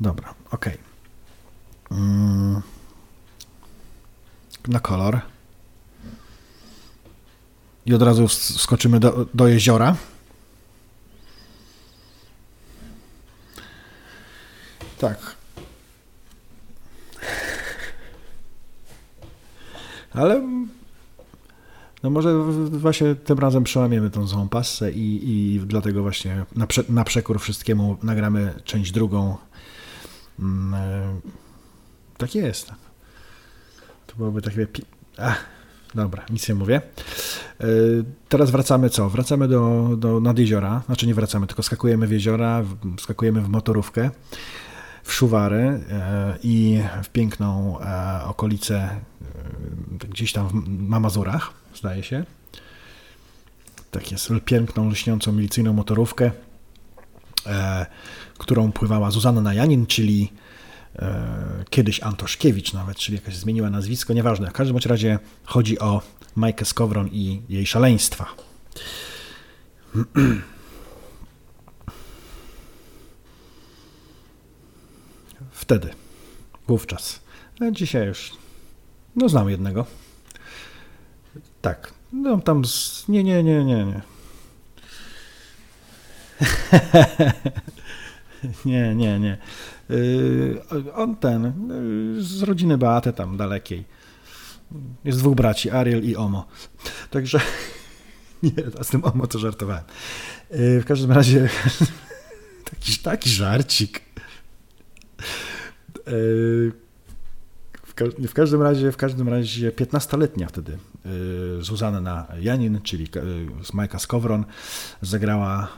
Dobra, ok. Mm. Na kolor. I od razu skoczymy do, do jeziora. Tak. Ale no może właśnie tym razem przełamiemy tą złą passę i, i dlatego właśnie na, prze, na przekór wszystkiemu nagramy część drugą. Mm, e, tak jest. To byłoby takie... Ach, dobra, nic nie mówię. E, teraz wracamy co? Wracamy do, do nad jeziora. Znaczy nie wracamy, tylko skakujemy w jeziora, skakujemy w motorówkę w Szuwary e, i w piękną okolicę gdzieś tam na Mazurach, zdaje się. Tak jest, piękną, lśniącą milicyjną motorówkę, którą pływała Zuzanna Najanin, czyli kiedyś Antoszkiewicz nawet, czyli jakaś zmieniła nazwisko, nieważne. W każdym razie chodzi o Majkę Skowron i jej szaleństwa. Wtedy, wówczas. A dzisiaj już, no znam jednego. Tak, no tam, z... nie, nie, nie, nie, nie. nie, nie, nie. Yy, on ten, yy, z rodziny Beaty tam dalekiej. Jest dwóch braci, Ariel i Omo. Także nie, z tym Omo to żartowałem. Yy, w każdym razie taki, taki żarcik. W, ka w, każdym razie, w każdym razie 15-letnia wtedy Zuzanna Janin, czyli z Majka Skowron, zagrała,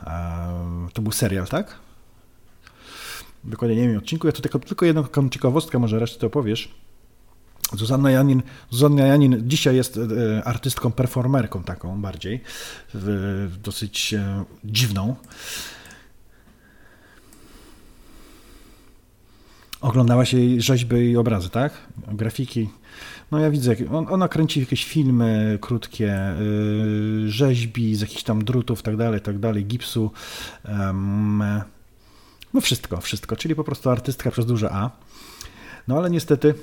to był serial, tak? Dokładnie nie wiem odcinku, ja tu tylko, tylko jedną ciekawostkę, może resztę to opowiesz. Zuzanna Janin, Zuzanna Janin dzisiaj jest e, artystką, performerką taką bardziej, dosyć e, dziwną. Oglądałaś jej rzeźby i obrazy, tak? Grafiki. No ja widzę, ona kręci jakieś filmy krótkie, e, rzeźbi z jakichś tam drutów, tak dalej, tak dalej, gipsu. No wszystko, wszystko, czyli po prostu artystka przez duże A. No ale niestety.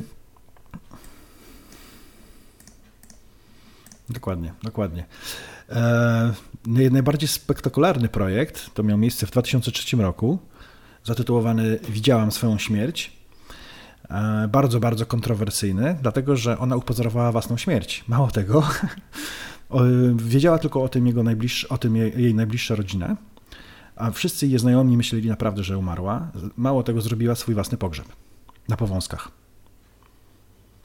Dokładnie, dokładnie. E, najbardziej spektakularny projekt to miał miejsce w 2003 roku, zatytułowany Widziałam swoją śmierć. E, bardzo, bardzo kontrowersyjny, dlatego że ona upozorowała własną śmierć. Mało tego, wiedziała tylko o tym, jego najbliższy, o tym jej najbliższa rodzina a wszyscy jej znajomi myśleli naprawdę, że umarła. Mało tego, zrobiła swój własny pogrzeb na powązkach.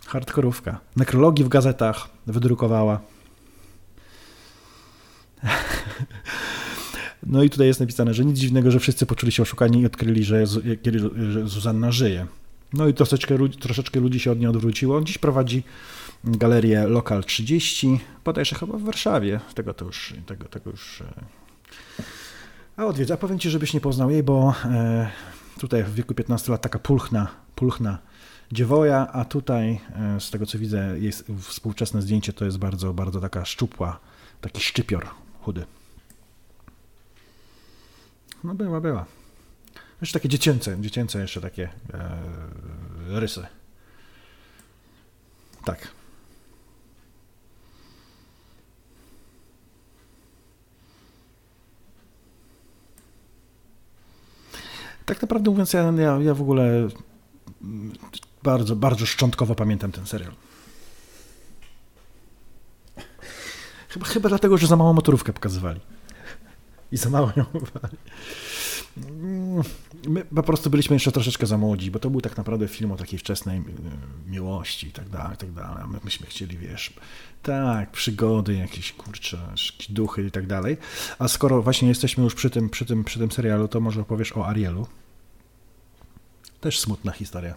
Hardkorówka. Nekrologii w gazetach wydrukowała. No i tutaj jest napisane, że nic dziwnego, że wszyscy poczuli się oszukani i odkryli, że, że Zuzanna żyje. No i troszeczkę, troszeczkę ludzi się od niej odwróciło. Dziś prowadzi galerię Lokal 30, bodajże chyba w Warszawie. Tego to już, tego, tego już e, a odwiedza, powiem Ci, żebyś nie poznał jej, bo e, tutaj w wieku 15 lat taka pulchna, pulchna dziewoja, a tutaj e, z tego co widzę jest współczesne zdjęcie to jest bardzo, bardzo taka szczupła, taki szczypior chudy. No była, była. Jeszcze takie dziecięce, dziecięce jeszcze takie e, rysy. Tak. Tak naprawdę mówiąc, ja, ja, ja w ogóle bardzo, bardzo szczątkowo pamiętam ten serial. Chyba, chyba dlatego, że za małą motorówkę pokazywali. I za mało ją uwali. My po prostu byliśmy jeszcze troszeczkę za młodzi, bo to był tak naprawdę film o takiej wczesnej e, miłości i tak dalej, i tak dalej. My, myśmy chcieli, wiesz, tak, przygody, jakieś kurcze, jakieś duchy i tak dalej. A skoro właśnie jesteśmy już przy tym, przy tym, przy tym serialu, to może opowiesz o Arielu. Też smutna historia.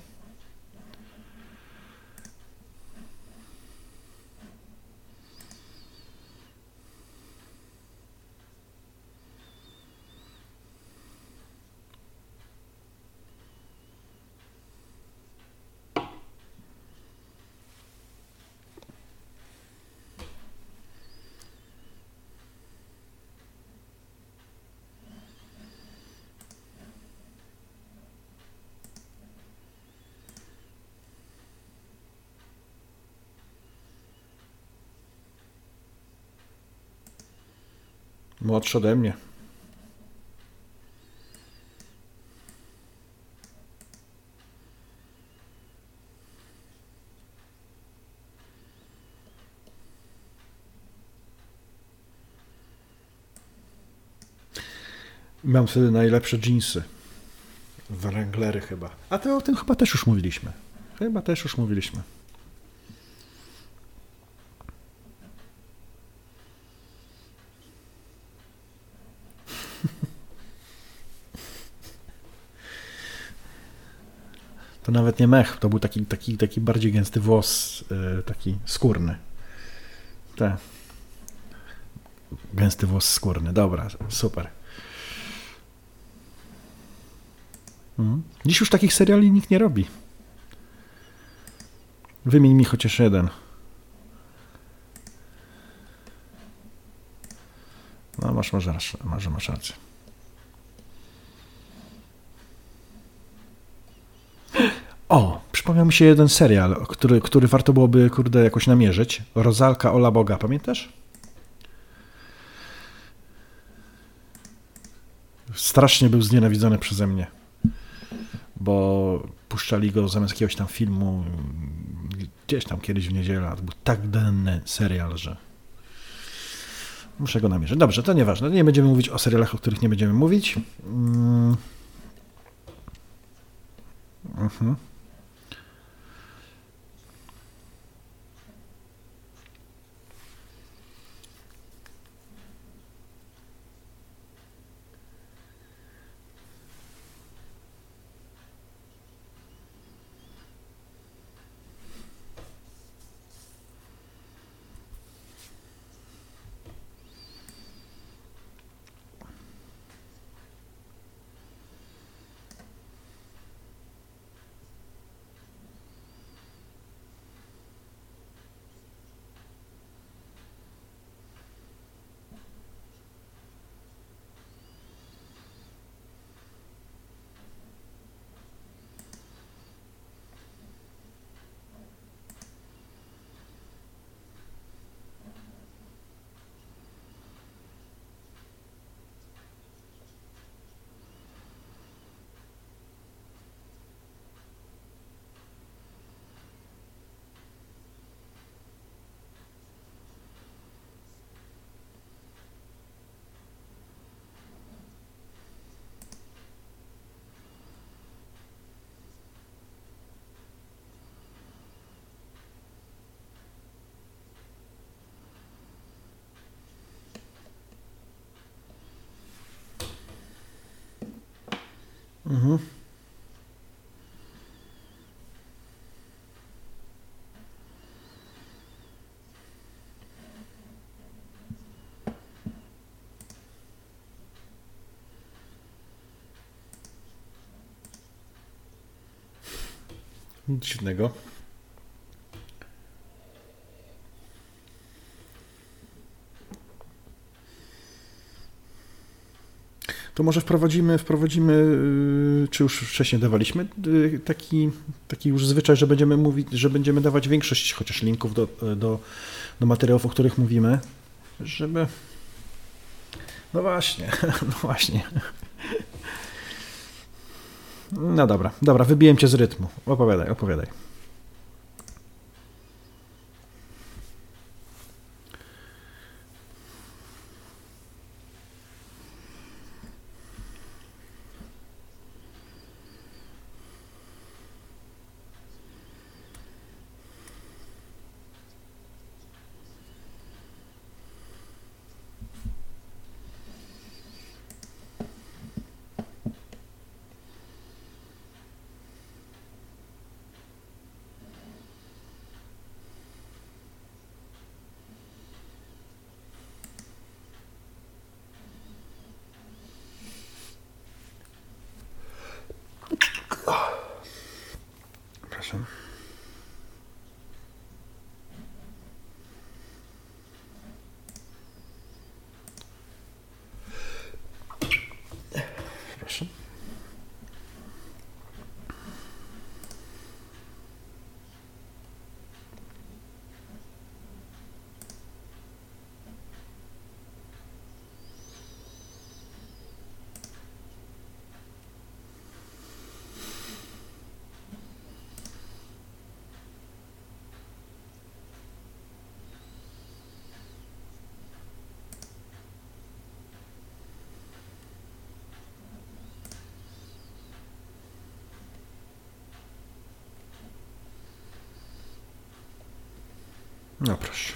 Młodszy ode mnie. Mam wtedy najlepsze jeansy. Wranglery chyba. A to o tym chyba też już mówiliśmy. Chyba też już mówiliśmy. To nie mech, to był taki, taki, taki bardziej gęsty włos, yy, taki skórny. Te. Gęsty włos skórny. Dobra, super. Mhm. Dziś już takich seriali nikt nie robi. Wymień mi chociaż jeden. No, masz, może, może masz rację. O, przypomniał mi się jeden serial, który, który warto byłoby, kurde, jakoś namierzyć. Rozalka Ola Boga, pamiętasz? Strasznie był znienawidzony przeze mnie bo puszczali go zamiast jakiegoś tam filmu gdzieś tam kiedyś w niedzielę. To był tak denny serial, że muszę go namierzyć. Dobrze, to nieważne. Nie będziemy mówić o serialach, o których nie będziemy mówić. Mm. Mhm. Mhm. Dziwnego. To może wprowadzimy, wprowadzimy, y, czy już wcześniej dawaliśmy, y, taki, taki już zwyczaj, że będziemy mówić, że będziemy dawać większość chociaż linków do, do, do materiałów, o których mówimy, żeby... No właśnie, no właśnie. No dobra, dobra, wybiłem cię z rytmu. Opowiadaj, opowiadaj. No proszę.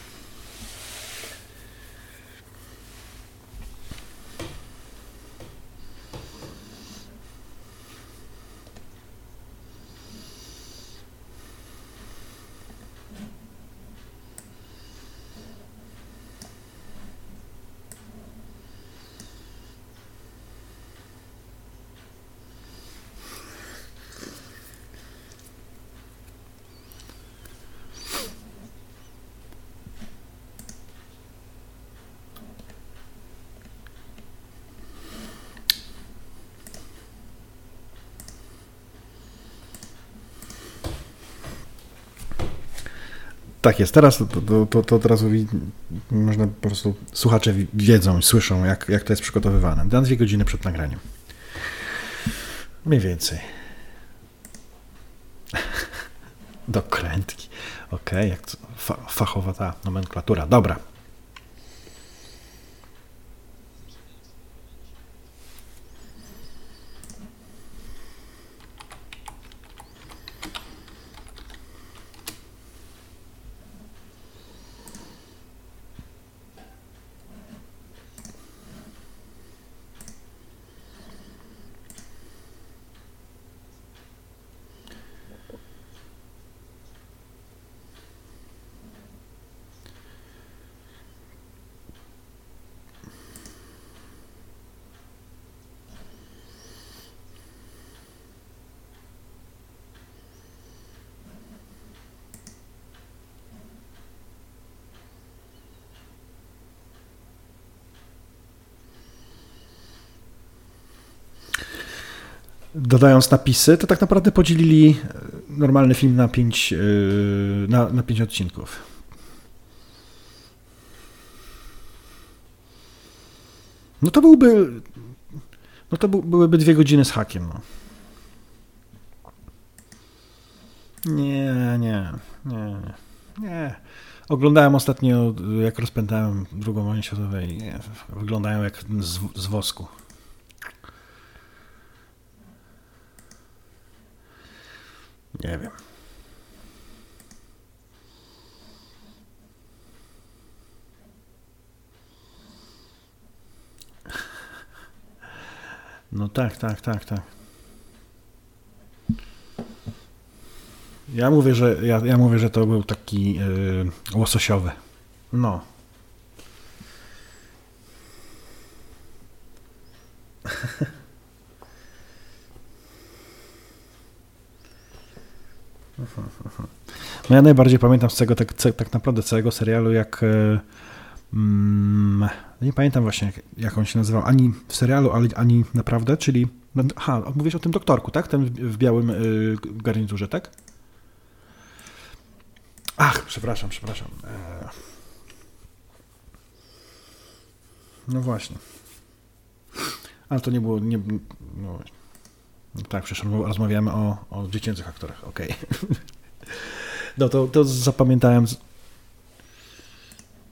Tak jest. Teraz to, to, to, to od razu można po prostu słuchacze wi- wiedzą słyszą, jak, jak to jest przygotowywane. Na dwie godziny przed nagraniem. Mniej więcej. Dokrętki. Okej, jak to, fa, fachowa ta nomenklatura. Dobra. Dodając napisy, to tak naprawdę podzielili e, normalny film na pięć, yy, na, na pięć odcinków. No to byłby. No to był, byłyby dwie godziny z hakiem. No. Nie, nie, nie, nie. Oglądałem ostatnio, jak rozpętałem drugą wojnę światową. wyglądają jak z, z wosku. Nie wiem. No tak, tak, tak, tak. Ja mówię, że ja, ja mówię, że to był taki yy, łososiowy. No. No ja najbardziej pamiętam z tego tak, tak, naprawdę całego serialu, jak e, mm, nie pamiętam właśnie jak, on się nazywał, ani w serialu, ani, ani naprawdę, czyli no, aha, mówisz o tym doktorku, tak? Ten w, białym y, garniturze, tak? Ach, przepraszam, przepraszam. E, no właśnie. Ale to nie było, nie, no, no tak, przecież rozmawiamy o, o dziecięcych aktorach, okej. Okay. No to, to zapamiętałem.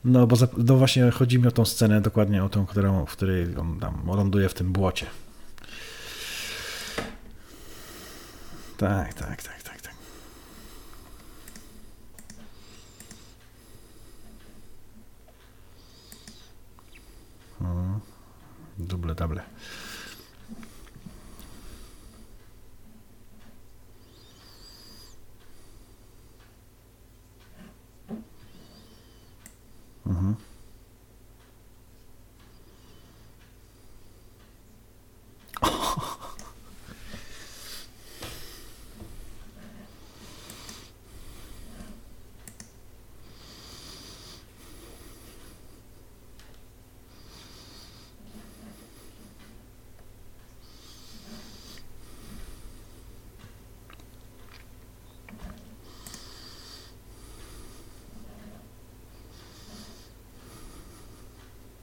No bo za, no właśnie chodzi mi o tą scenę, dokładnie o tą, którą, w której on tam ląduje w tym błocie. Tak, tak, tak, tak, tak. Hmm. Duble. Mhm.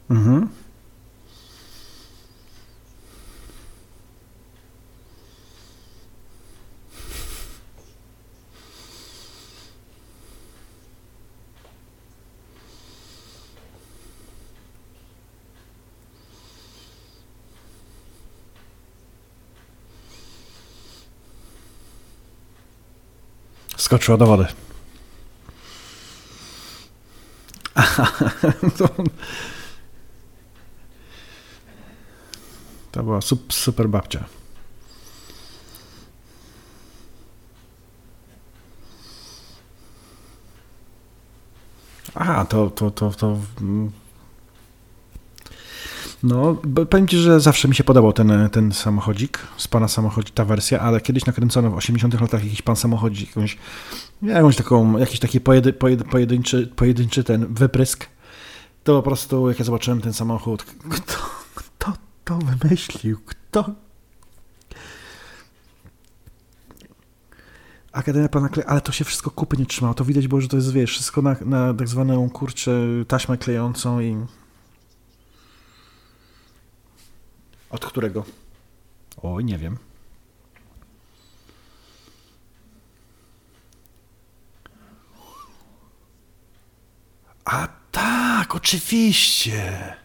Mhm. Skoczyła do wody. to, to była super babcia. Aha, to, to, to, to. No, powiem Ci, że zawsze mi się podobał ten, ten samochodzik, z pana samochodzi, ta wersja, ale kiedyś nakręcono w 80 latach jakiś pan samochodzik, jakąś, jakąś taką, jakiś taki pojedy, pojedy, pojedynczy, pojedynczy ten wyprysk. To po prostu, jak ja zobaczyłem ten samochód, kto to wymyślił? Kto Akademia Pana Klej, ale to się wszystko kupy nie trzymało. To widać było, że to jest, wiesz, wszystko na, na tak zwaną, kurczę, taśmę klejącą i... Od którego? Oj, nie wiem. A tak, oczywiście.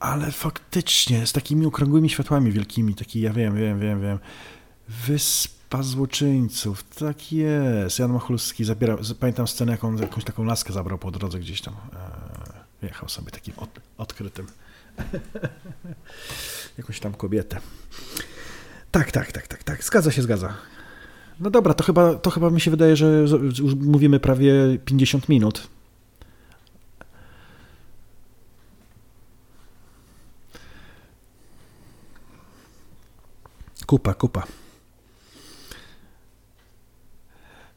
Ale faktycznie, z takimi okrągłymi światłami wielkimi, taki, ja wiem, wiem, wiem, wiem. Wysp Pas złoczyńców, tak jest. Jan Machulski zabiera, pamiętam scenę, jaką jakąś taką laskę zabrał po drodze gdzieś tam. E, jechał sobie takim od, odkrytym. jakąś tam kobietę. Tak, tak, tak, tak, tak. Zgadza się, zgadza. No dobra, to chyba, to chyba mi się wydaje, że już mówimy prawie 50 minut. Kupa, kupa.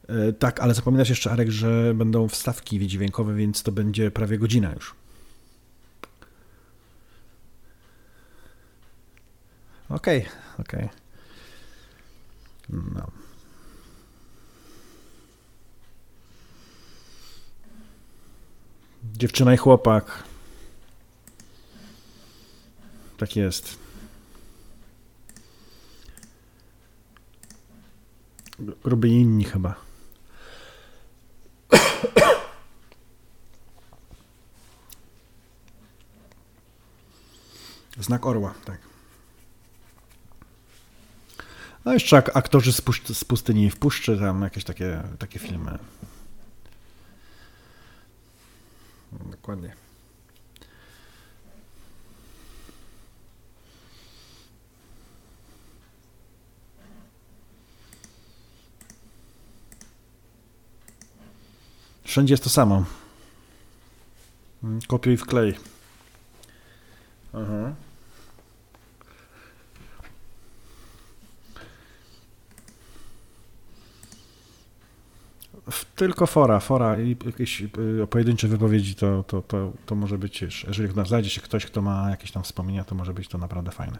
E, tak, ale zapominasz jeszcze, Arek, że będą wstawki dźwiękowe, więc to będzie prawie godzina już. Okej, okay, okej. Okay. No. Dziewczyna i chłopak. Tak jest. Gruby inni chyba. Znak orła, tak. No jeszcze aktorzy z, puszczy, z pustyni w puszczy, tam jakieś takie, takie filmy. Dokładnie. Wszędzie jest to samo. Kopiuj w klej. Aha. Tylko fora, fora i jakieś y, pojedyncze wypowiedzi to, to, to, to może być, jeżeli znajdzie się ktoś, kto ma jakieś tam wspomnienia, to może być to naprawdę fajne.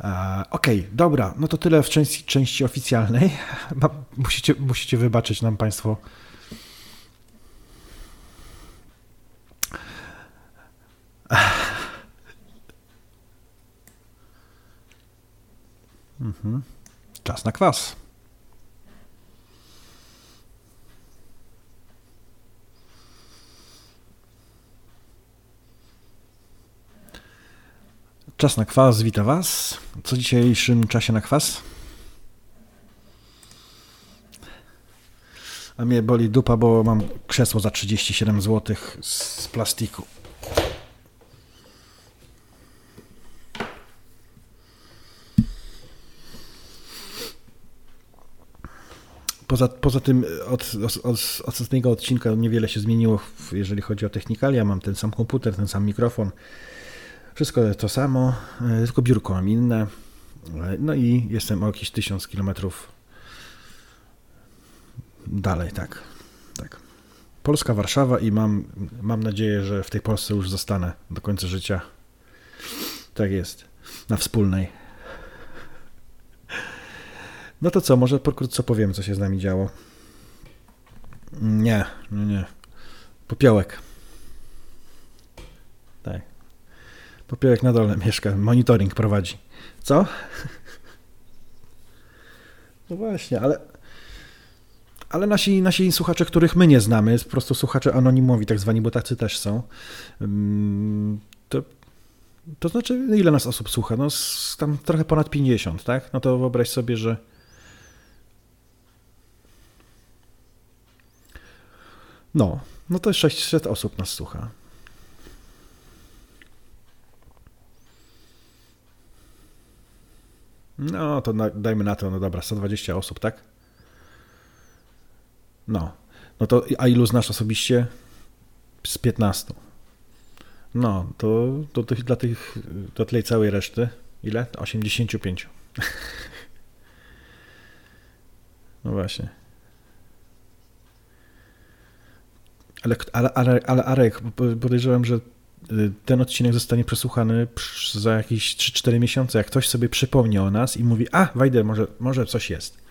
E, Okej, okay, dobra, no to tyle w części, części oficjalnej. Musicie, musicie wybaczyć nam Państwo Mhm. Czas na kwas. Czas na kwas, witam Was. Co w dzisiejszym czasie na kwas? A mnie boli dupa, bo mam krzesło za 37 zł z plastiku. Poza, poza tym od, od, od ostatniego odcinka niewiele się zmieniło, jeżeli chodzi o technikalia. Mam ten sam komputer, ten sam mikrofon. Wszystko to samo, e, tylko biurko mam inne. E, no i jestem o jakieś tysiąc kilometrów dalej, tak. tak. Polska, Warszawa i mam, mam nadzieję, że w tej Polsce już zostanę do końca życia. Tak jest. Na wspólnej. No to co, może pokrótce powiem, co się z nami działo. Nie, nie, nie. Popiołek. Tak. Popiołek na dole mieszka, monitoring prowadzi. Co? No właśnie, ale ale nasi, nasi słuchacze, których my nie znamy, po prostu słuchacze anonimowi, tak zwani, bo tacy też są, mm, to, to znaczy, ile nas osób słucha? No, tam trochę ponad 50, tak? No to wyobraź sobie, że No, No to 600 osób nas słucha. No to na, dajmy na to, no dobra, 120 osób, tak? No. No to, a ilu znasz osobiście? Z 15. No, to, to, to dla tych, dla tej całej reszty, ile? 85. No właśnie. Ale, ale, ale, ale Arek, podejrzewam, że y, ten odcinek zostanie przesłuchany za jakieś 3-4 miesiące. Jak ktoś sobie przypomni o nas i mówi, a Wajder, może, może coś jest.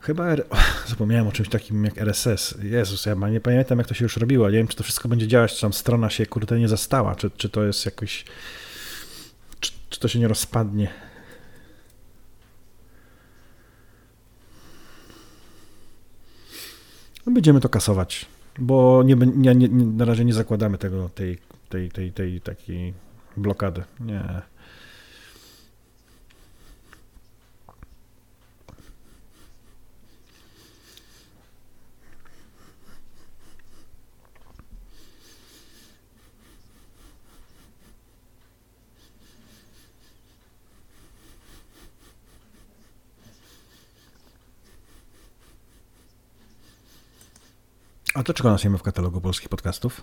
Chyba zapomniałem o czymś takim jak RSS. Jezus, ja nie pamiętam, jak to się już robiło. Nie wiem, czy to wszystko będzie działać, czy tam strona się kurde nie zastała, czy, czy to jest jakoś. Czy, czy to się nie rozpadnie. No będziemy to kasować, bo nie, nie, nie, na razie nie zakładamy tego, tej, tej, tej, tej takiej blokady. Nie. A to czego nas w katalogu polskich podcastów?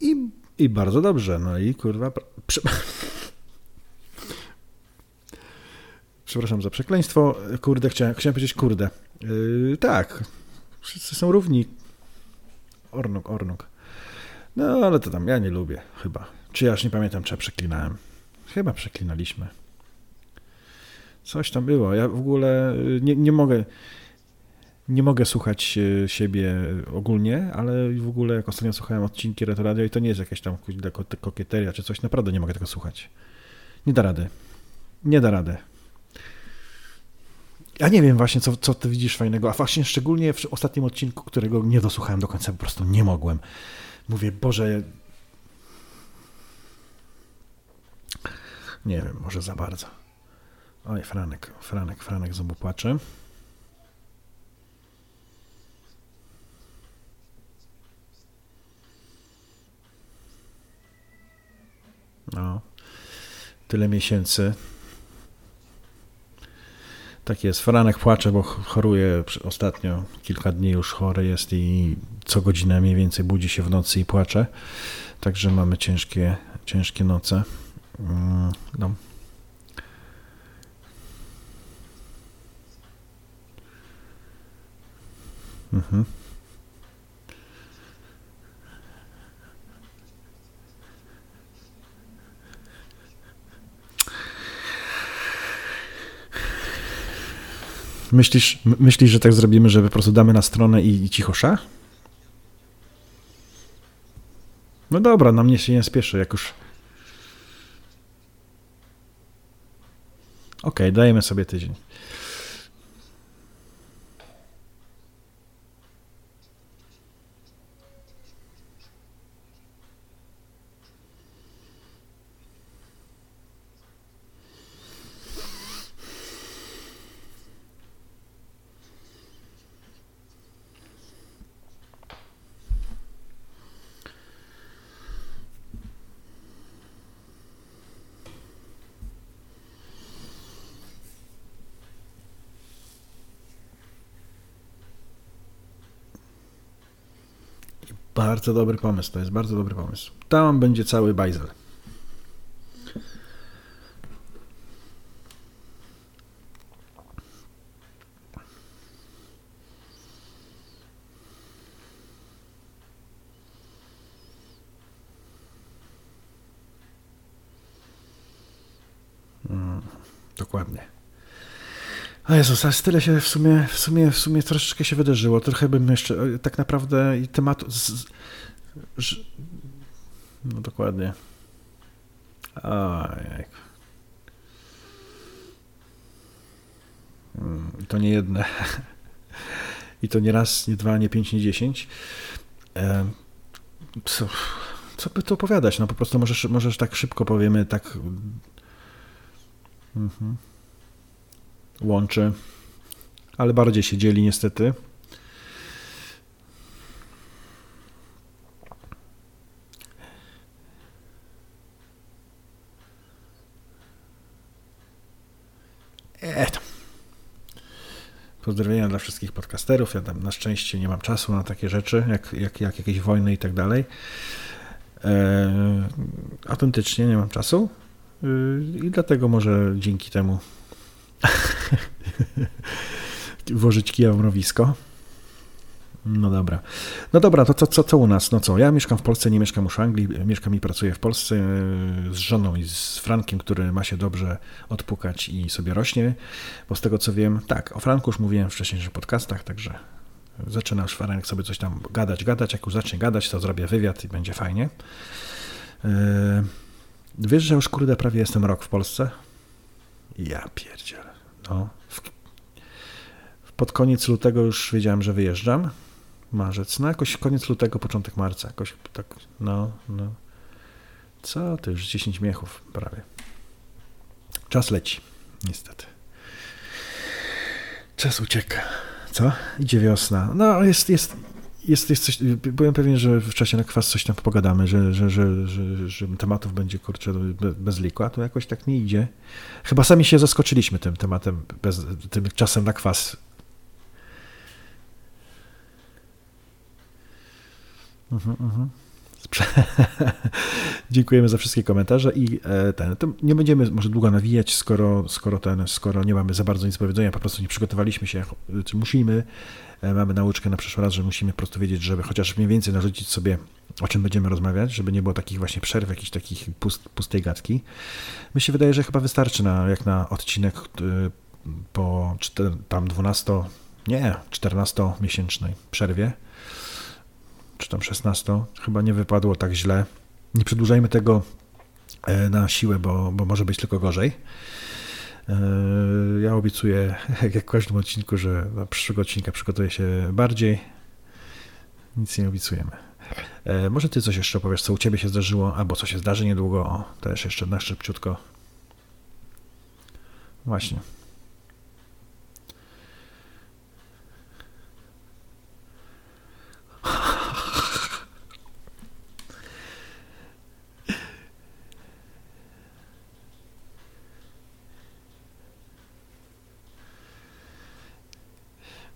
I, I bardzo dobrze. No i kurwa. Przepraszam za przekleństwo. Kurde, chciałem, chciałem powiedzieć kurde. Yy, tak. Wszyscy są równi. Ornuk, ornuk. No ale to tam ja nie lubię chyba. Czy ja już nie pamiętam, czy ja przeklinałem. Chyba przeklinaliśmy. Coś tam było. Ja w ogóle y, nie, nie mogę nie mogę słuchać y, siebie ogólnie, ale w ogóle jak ostatnio słuchałem odcinki Retroradio i to nie jest jakaś tam kokieteria czy coś, naprawdę nie mogę tego słuchać. Nie da rady. Nie da rady. Ja nie wiem właśnie, co, co ty widzisz fajnego, a właśnie szczególnie w ostatnim odcinku, którego nie dosłuchałem do końca, po prostu nie mogłem. Mówię, Boże, Nie wiem, może za bardzo. Oj, Franek, Franek, Franek znowu płacze. No, tyle miesięcy. Tak jest. Franek płacze, bo choruje ostatnio. Kilka dni już chory jest i co godzinę mniej więcej budzi się w nocy i płacze. Także mamy ciężkie, ciężkie noce. Mm, no. Mhm. Myślisz, myślisz, że tak zrobimy, że po prostu damy na stronę i, i cicho sza? No dobra, na mnie się nie spieszy, jak już Ok, dajemy sobie tydzień. Bardzo dobry pomysł, to jest bardzo dobry pomysł. Tam będzie cały bajzel. Mm, dokładnie. A Jezus, ale tyle się w sumie, w sumie, w sumie troszeczkę się wydarzyło. Trochę bym jeszcze e, tak naprawdę i tematu. Z, z, no dokładnie. Ojej. Hmm, to nie jedne. I to nie raz, nie dwa, nie pięć, nie dziesięć. Co, co by tu opowiadać? No po prostu możesz, możesz tak szybko powiemy, tak mhm. Łączy, ale bardziej się dzieli niestety. Eee, Pozdrowienia dla wszystkich podcasterów. Ja tam na szczęście nie mam czasu na takie rzeczy, jak, jak, jak jakieś wojny i tak dalej. E, autentycznie nie mam czasu y, i dlatego może dzięki temu włożyć kija w mrowisko. No dobra. No dobra, to co, co, co u nas? No co, ja mieszkam w Polsce, nie mieszkam już w Anglii, mieszkam i pracuję w Polsce z żoną i z Frankiem, który ma się dobrze odpukać i sobie rośnie, bo z tego co wiem, tak, o Franku już mówiłem w wcześniejszych podcastach, także zaczyna już Franek sobie coś tam gadać, gadać, jak już zacznie gadać, to zrobię wywiad i będzie fajnie. E, wiesz, że już kurde prawie jestem rok w Polsce? Ja pierdzielę. No, pod koniec lutego już wiedziałem, że wyjeżdżam marzec, no jakoś koniec lutego, początek marca, jakoś tak, no, no. Co, to już 10 miechów prawie. Czas leci, niestety. Czas ucieka. Co? Idzie wiosna. No, jest, jest, jest, jest coś, byłem pewien, że w czasie na kwas coś tam pogadamy, że, że, że, że, że tematów będzie, kurczę, bez liku, a to jakoś tak nie idzie. Chyba sami się zaskoczyliśmy tym tematem, bez, tym czasem na kwas Mhm, mhm. Dziękujemy za wszystkie komentarze i e, ten, nie będziemy może długo nawijać, skoro, skoro, ten, skoro nie mamy za bardzo nic do powiedzenia, po prostu nie przygotowaliśmy się, czy musimy, e, mamy nauczkę na przyszły raz, że musimy po prostu wiedzieć, żeby chociaż mniej więcej narzucić sobie, o czym będziemy rozmawiać, żeby nie było takich właśnie przerw, jakichś takich pust, pustej gadki. Mi się wydaje, że chyba wystarczy na, jak na odcinek e, po tam 12, nie, 14-miesięcznej przerwie czy tam 16, chyba nie wypadło tak źle. Nie przedłużajmy tego e, na siłę, bo, bo może być tylko gorzej. E, ja obiecuję, jak w każdym odcinku, że na przyszłego odcinka przygotuję się bardziej. Nic nie obiecujemy. E, może ty coś jeszcze opowiesz, co u ciebie się zdarzyło, albo co się zdarzy niedługo. O, też jeszcze na szybciutko. Właśnie.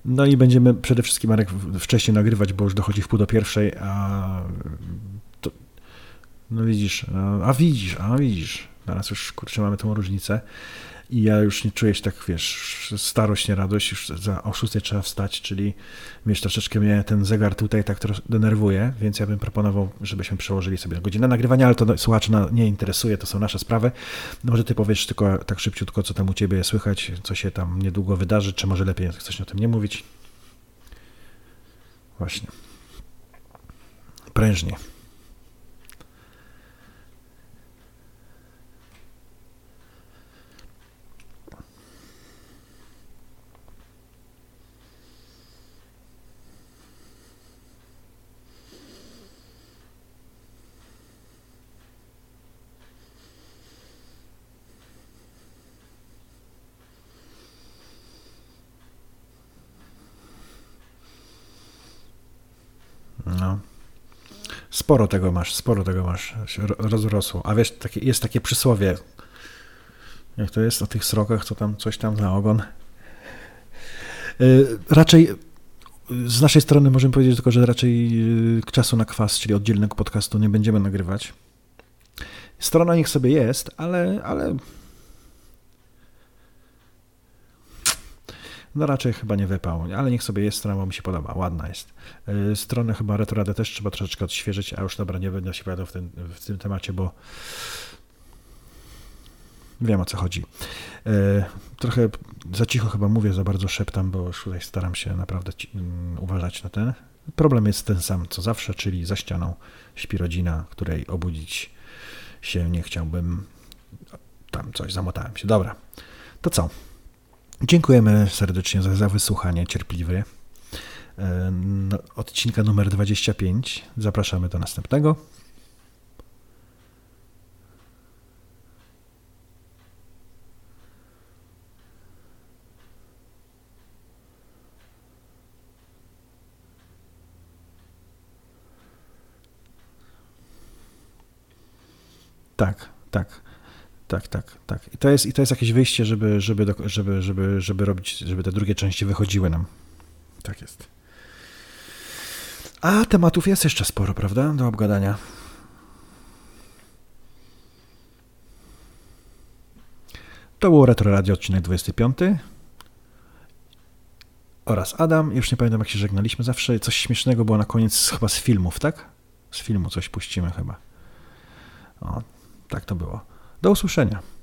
No i będziemy przede wszystkim, Marek, wcześniej nagrywać, bo już dochodzi w pół do pierwszej, a to, no widzisz, a, widzisz, a widzisz, teraz już, kurczę, mamy tą różnicę i ja już nie czuję się tak, wiesz, starość, nie radość, już za o 6 trzeba wstać, czyli wiesz, troszeczkę mnie ten zegar tutaj tak denerwuje, więc ja bym proponował, żebyśmy przełożyli sobie godzinę nagrywania, ale to słuchaczy nie interesuje, to są nasze sprawy. No może ty powiesz tylko tak szybciutko, co tam u ciebie słychać, co się tam niedługo wydarzy, czy może lepiej coś o tym nie mówić. Właśnie. Prężnie. No. Sporo tego masz, sporo tego masz, się rozrosło. A wiesz, takie, jest takie przysłowie, jak to jest o tych srokach, co tam coś tam na ogon. Y, raczej z naszej strony możemy powiedzieć tylko, że raczej y, czasu na kwas, czyli oddzielnego podcastu nie będziemy nagrywać. Strona niech sobie jest, ale, ale No raczej chyba nie wypał, ale niech sobie jest strona, bo mi się podoba, ładna jest. Y, stronę chyba Retroradę też trzeba troszeczkę odświeżyć, a już dobra, nie będę się powiadał w tym, w tym temacie, bo wiem o co chodzi. Y, trochę za cicho chyba mówię, za bardzo szeptam, bo już tutaj staram się naprawdę mm, uważać na ten. Problem jest ten sam co zawsze, czyli za ścianą śpi rodzina, której obudzić się nie chciałbym. Tam coś zamotałem się. Dobra, to co? Dziękujemy serdecznie za, za wysłuchanie cierpliwie e, no, odcinka numer 25. Zapraszamy do następnego. Tak, tak. Tak, tak, tak. I to jest, i to jest jakieś wyjście, żeby, żeby, żeby, żeby, żeby robić, żeby te drugie części wychodziły nam. Tak jest. A tematów jest jeszcze sporo, prawda? Do obgadania. To było Retro Radio, odcinek 25. Oraz Adam. Już nie pamiętam, jak się żegnaliśmy. Zawsze coś śmiesznego było na koniec, chyba z filmów, tak? Z filmu coś puścimy chyba. O, tak to było. Do usłyszenia.